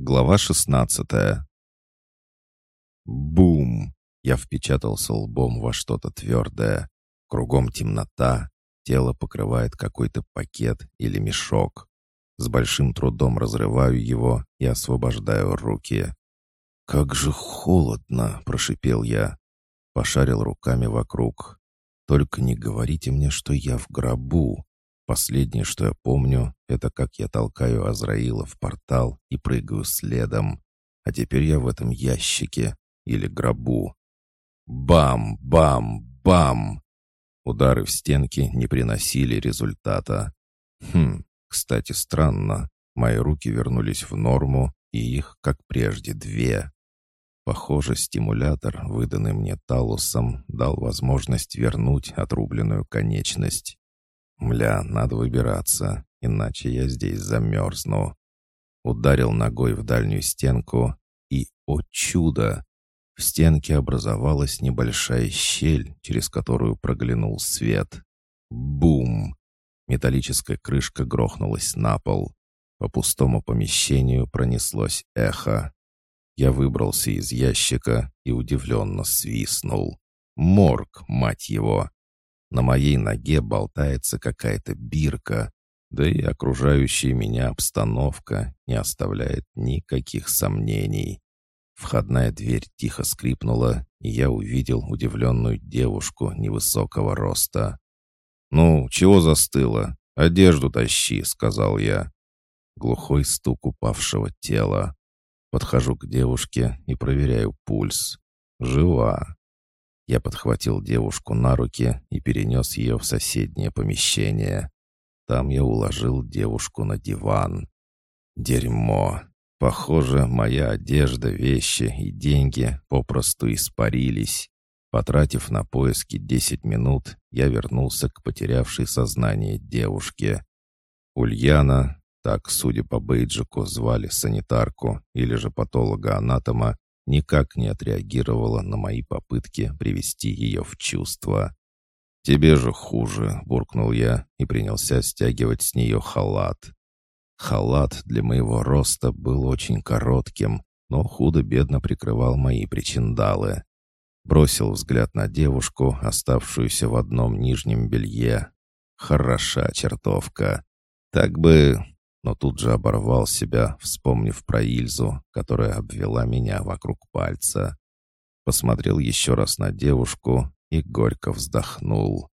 Глава шестнадцатая. Бум! Я впечатался лбом во что-то твердое. Кругом темнота, тело покрывает какой-то пакет или мешок. С большим трудом разрываю его и освобождаю руки. «Как же холодно!» — прошипел я. Пошарил руками вокруг. «Только не говорите мне, что я в гробу!» Последнее, что я помню, это как я толкаю Азраила в портал и прыгаю следом. А теперь я в этом ящике или гробу. Бам, бам, бам! Удары в стенки не приносили результата. Хм, кстати, странно. Мои руки вернулись в норму, и их, как прежде, две. Похоже, стимулятор, выданный мне Талусом, дал возможность вернуть отрубленную конечность. Мля, надо выбираться, иначе я здесь замерзну. Ударил ногой в дальнюю стенку, и, о чудо! В стенке образовалась небольшая щель, через которую проглянул свет. Бум! Металлическая крышка грохнулась на пол. По пустому помещению пронеслось эхо. Я выбрался из ящика и удивленно свистнул. Морг, мать его! На моей ноге болтается какая-то бирка, да и окружающая меня обстановка не оставляет никаких сомнений. Входная дверь тихо скрипнула, и я увидел удивленную девушку невысокого роста. «Ну, чего застыла? Одежду тащи», — сказал я. Глухой стук упавшего тела. Подхожу к девушке и проверяю пульс. Жива. Я подхватил девушку на руки и перенес ее в соседнее помещение. Там я уложил девушку на диван. Дерьмо. Похоже, моя одежда, вещи и деньги попросту испарились. Потратив на поиски десять минут, я вернулся к потерявшей сознание девушке. Ульяна, так, судя по бейджику, звали санитарку или же патолога-анатома, никак не отреагировала на мои попытки привести ее в чувство. «Тебе же хуже», — буркнул я и принялся стягивать с нее халат. Халат для моего роста был очень коротким, но худо-бедно прикрывал мои причиндалы. Бросил взгляд на девушку, оставшуюся в одном нижнем белье. Хороша чертовка. Так бы но тут же оборвал себя, вспомнив про Ильзу, которая обвела меня вокруг пальца. Посмотрел еще раз на девушку и горько вздохнул.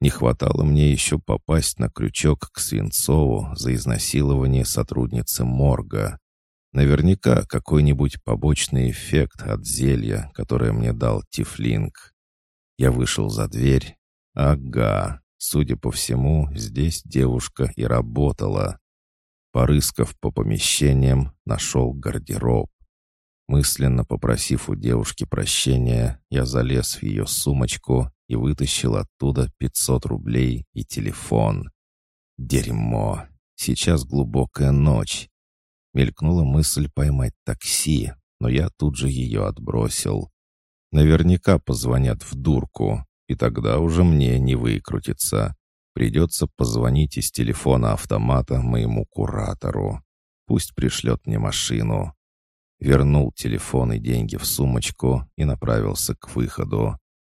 Не хватало мне еще попасть на крючок к Свинцову за изнасилование сотрудницы морга. Наверняка какой-нибудь побочный эффект от зелья, которое мне дал Тифлинг. Я вышел за дверь. Ага, судя по всему, здесь девушка и работала. Порыскав по помещениям, нашел гардероб. Мысленно попросив у девушки прощения, я залез в ее сумочку и вытащил оттуда 500 рублей и телефон. Дерьмо! Сейчас глубокая ночь. Мелькнула мысль поймать такси, но я тут же ее отбросил. Наверняка позвонят в дурку, и тогда уже мне не выкрутиться. Придется позвонить из телефона автомата моему куратору. Пусть пришлет мне машину. Вернул телефон и деньги в сумочку и направился к выходу.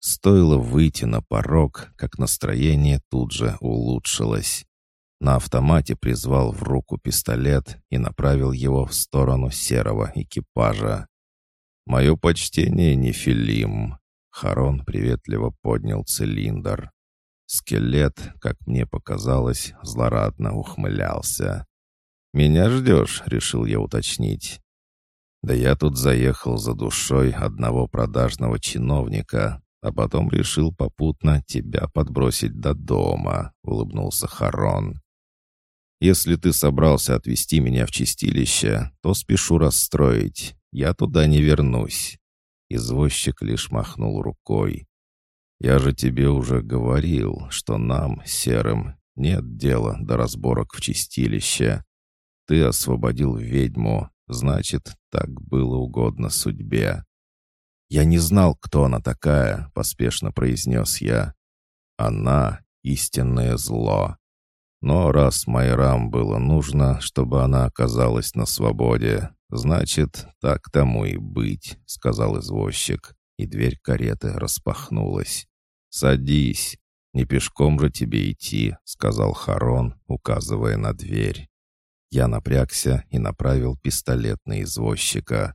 Стоило выйти на порог, как настроение тут же улучшилось. На автомате призвал в руку пистолет и направил его в сторону серого экипажа. «Мое почтение, Нефилим!» Харон приветливо поднял цилиндр. Скелет, как мне показалось, злорадно ухмылялся. «Меня ждешь?» — решил я уточнить. «Да я тут заехал за душой одного продажного чиновника, а потом решил попутно тебя подбросить до дома», — улыбнулся Харон. «Если ты собрался отвезти меня в чистилище, то спешу расстроить. Я туда не вернусь». Извозчик лишь махнул рукой. Я же тебе уже говорил, что нам, серым, нет дела до разборок в чистилище. Ты освободил ведьму, значит, так было угодно судьбе. Я не знал, кто она такая, поспешно произнес я. Она — истинное зло. Но раз Майрам было нужно, чтобы она оказалась на свободе, «Значит, так тому и быть», — сказал извозчик, и дверь кареты распахнулась. «Садись, не пешком же тебе идти», — сказал Харон, указывая на дверь. Я напрягся и направил пистолет на извозчика.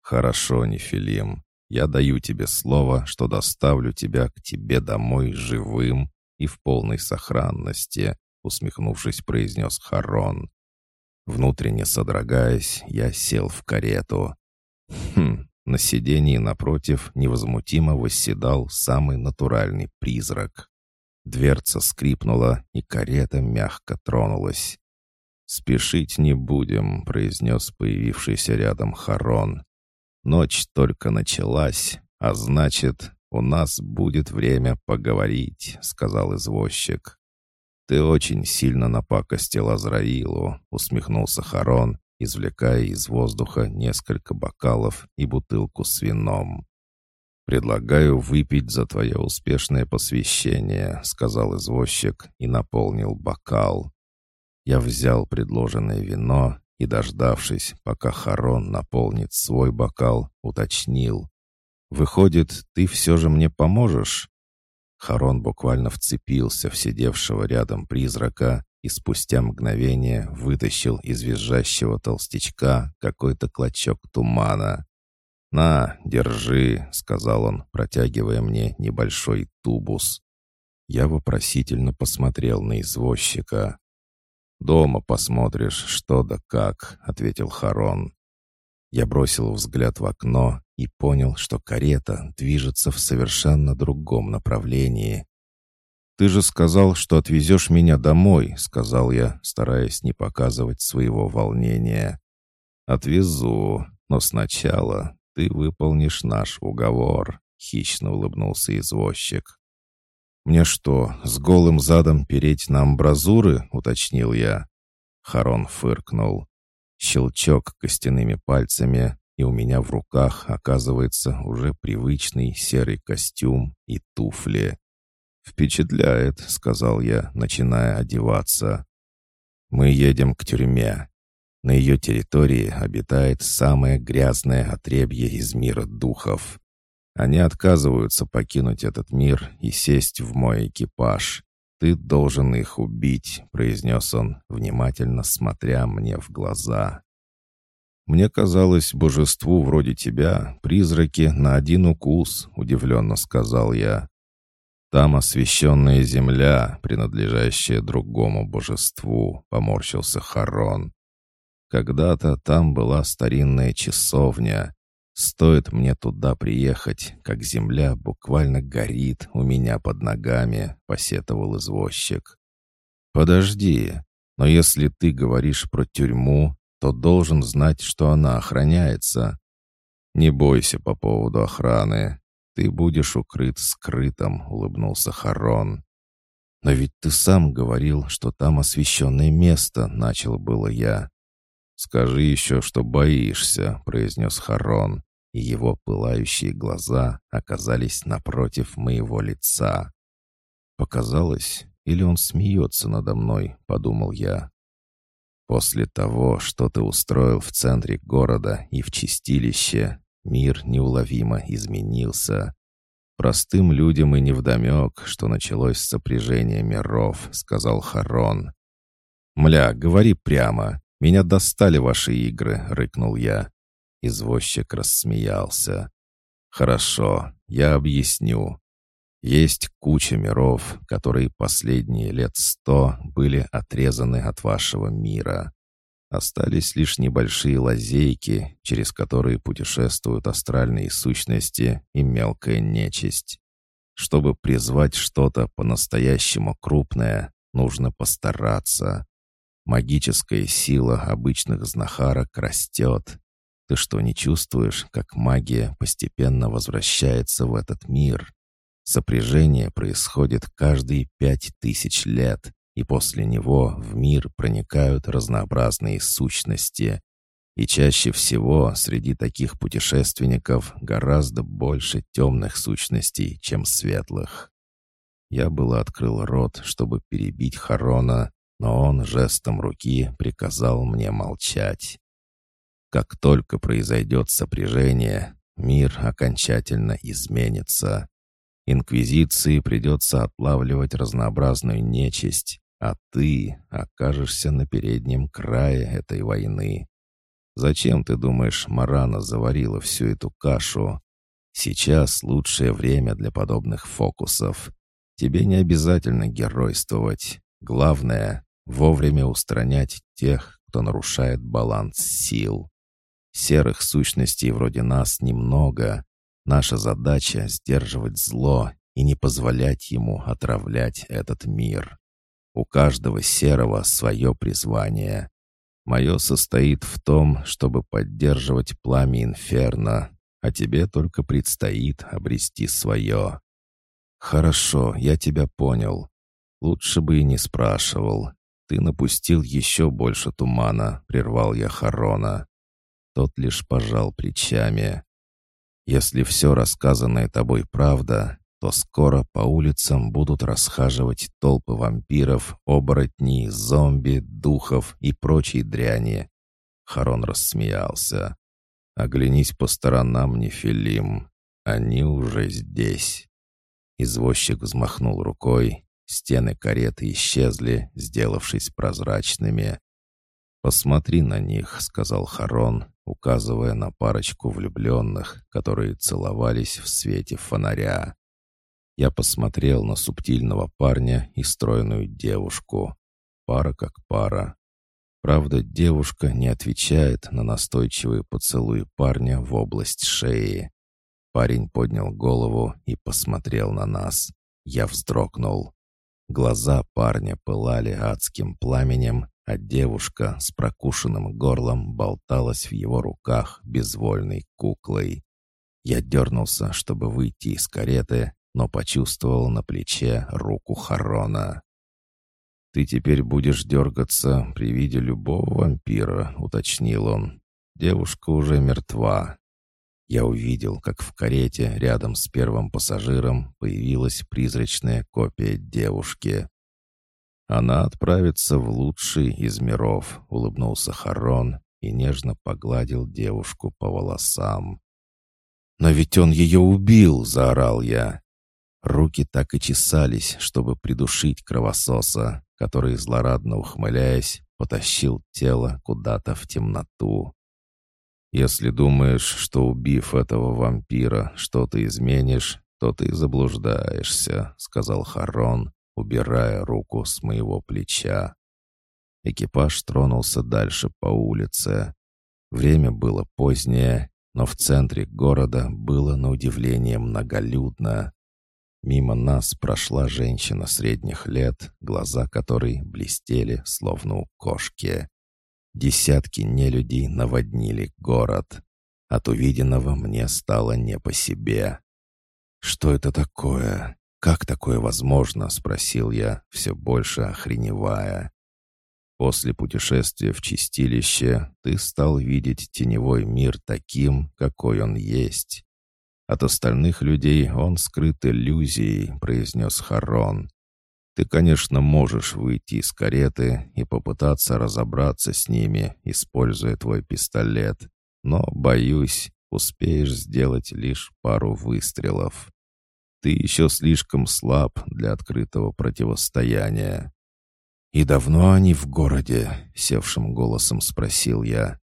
«Хорошо, Нефилим, я даю тебе слово, что доставлю тебя к тебе домой живым и в полной сохранности», усмехнувшись, произнес Харон. Внутренне содрогаясь, я сел в карету. Хм, на сидении напротив невозмутимо восседал самый натуральный призрак. Дверца скрипнула, и карета мягко тронулась. «Спешить не будем», — произнес появившийся рядом Харон. «Ночь только началась, а значит, у нас будет время поговорить», — сказал извозчик. «Ты очень сильно напакостил Азраилу», — усмехнулся Харон, извлекая из воздуха несколько бокалов и бутылку с вином. «Предлагаю выпить за твое успешное посвящение», — сказал извозчик и наполнил бокал. Я взял предложенное вино и, дождавшись, пока Харон наполнит свой бокал, уточнил. «Выходит, ты все же мне поможешь?» Харон буквально вцепился в сидевшего рядом призрака и спустя мгновение вытащил из визжащего толстячка какой-то клочок тумана. «На, держи», — сказал он, протягивая мне небольшой тубус. Я вопросительно посмотрел на извозчика. «Дома посмотришь, что да как», — ответил Харон. Я бросил взгляд в окно и понял, что карета движется в совершенно другом направлении. «Ты же сказал, что отвезешь меня домой», — сказал я, стараясь не показывать своего волнения. «Отвезу, но сначала ты выполнишь наш уговор», — хищно улыбнулся извозчик. «Мне что, с голым задом переть на амбразуры?» — уточнил я. Харон фыркнул. Щелчок костяными пальцами, и у меня в руках оказывается уже привычный серый костюм и туфли. «Впечатляет», — сказал я, начиная одеваться. «Мы едем к тюрьме. На ее территории обитает самое грязное отребье из мира духов. Они отказываются покинуть этот мир и сесть в мой экипаж. «Ты должен их убить», — произнес он, внимательно смотря мне в глаза. «Мне казалось, божеству вроде тебя призраки на один укус», — удивленно сказал я. «Там освященная земля, принадлежащая другому божеству», — поморщился Харон. «Когда-то там была старинная часовня, Стоит мне туда приехать, как земля буквально горит у меня под ногами», — посетовал извозчик. «Подожди, но если ты говоришь про тюрьму, то должен знать, что она охраняется. Не бойся по поводу охраны. Ты будешь укрыт скрытым», — улыбнулся Харон. «Но ведь ты сам говорил, что там освещенное место», — начал было я. «Скажи еще, что боишься», — произнес Харон и его пылающие глаза оказались напротив моего лица. «Показалось, или он смеется надо мной?» — подумал я. «После того, что ты устроил в центре города и в чистилище, мир неуловимо изменился. Простым людям и невдомек, что началось сопряжение миров», — сказал Харон. «Мля, говори прямо. Меня достали ваши игры», — рыкнул я. Извозчик рассмеялся. «Хорошо, я объясню. Есть куча миров, которые последние лет сто были отрезаны от вашего мира. Остались лишь небольшие лазейки, через которые путешествуют астральные сущности и мелкая нечисть. Чтобы призвать что-то по-настоящему крупное, нужно постараться. Магическая сила обычных знахарок растет, ты что, не чувствуешь, как магия постепенно возвращается в этот мир? Сопряжение происходит каждые пять тысяч лет, и после него в мир проникают разнообразные сущности. И чаще всего среди таких путешественников гораздо больше темных сущностей, чем светлых. Я было открыл рот, чтобы перебить Харона, но он жестом руки приказал мне молчать. Как только произойдет сопряжение, мир окончательно изменится. Инквизиции придется отлавливать разнообразную нечисть, а ты окажешься на переднем крае этой войны. Зачем, ты думаешь, Марана заварила всю эту кашу? Сейчас лучшее время для подобных фокусов. Тебе не обязательно геройствовать. Главное — вовремя устранять тех, кто нарушает баланс сил. Серых сущностей вроде нас немного. Наша задача — сдерживать зло и не позволять ему отравлять этот мир. У каждого серого свое призвание. Мое состоит в том, чтобы поддерживать пламя инферно, а тебе только предстоит обрести свое. Хорошо, я тебя понял. Лучше бы и не спрашивал. Ты напустил еще больше тумана, прервал я Харона. Тот лишь пожал плечами. Если все рассказанное тобой правда, то скоро по улицам будут расхаживать толпы вампиров, оборотней, зомби, духов и прочей дряни. Харон рассмеялся. «Оглянись по сторонам, Нефилим. Они уже здесь». Извозчик взмахнул рукой. Стены кареты исчезли, сделавшись прозрачными. «Посмотри на них», — сказал Харон, указывая на парочку влюбленных, которые целовались в свете фонаря. Я посмотрел на субтильного парня и стройную девушку. Пара как пара. Правда, девушка не отвечает на настойчивые поцелуи парня в область шеи. Парень поднял голову и посмотрел на нас. Я вздрогнул. Глаза парня пылали адским пламенем, а девушка с прокушенным горлом болталась в его руках безвольной куклой. Я дернулся, чтобы выйти из кареты, но почувствовал на плече руку Харона. «Ты теперь будешь дергаться при виде любого вампира», — уточнил он. «Девушка уже мертва». Я увидел, как в карете рядом с первым пассажиром появилась призрачная копия девушки. «Она отправится в лучший из миров», — улыбнулся Харон и нежно погладил девушку по волосам. «Но ведь он ее убил!» — заорал я. Руки так и чесались, чтобы придушить кровососа, который, злорадно ухмыляясь, потащил тело куда-то в темноту. «Если думаешь, что, убив этого вампира, что-то изменишь, то ты заблуждаешься», — сказал Харон, убирая руку с моего плеча. Экипаж тронулся дальше по улице. Время было позднее, но в центре города было на удивление многолюдно. Мимо нас прошла женщина средних лет, глаза которой блестели, словно у кошки. Десятки нелюдей наводнили город. От увиденного мне стало не по себе. «Что это такое? Как такое возможно?» — спросил я, все больше охреневая. После путешествия в чистилище ты стал видеть теневой мир таким, какой он есть. От остальных людей он скрыт иллюзией», — произнес Харон. «Ты, конечно, можешь выйти из кареты и попытаться разобраться с ними, используя твой пистолет, но, боюсь, успеешь сделать лишь пару выстрелов. Ты еще слишком слаб для открытого противостояния». «И давно они в городе?» — севшим голосом спросил я.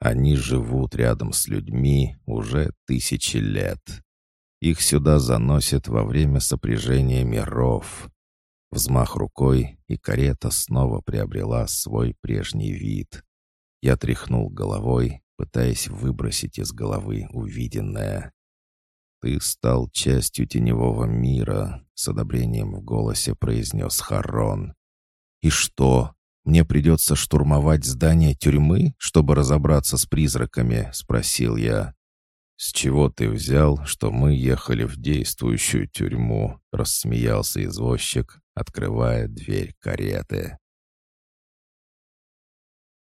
Они живут рядом с людьми уже тысячи лет. Их сюда заносят во время сопряжения миров. Взмах рукой, и карета снова приобрела свой прежний вид. Я тряхнул головой, пытаясь выбросить из головы увиденное. «Ты стал частью теневого мира», — с одобрением в голосе произнес Харон. «И что? «Мне придется штурмовать здание тюрьмы, чтобы разобраться с призраками?» — спросил я. «С чего ты взял, что мы ехали в действующую тюрьму?» — рассмеялся извозчик, открывая дверь кареты.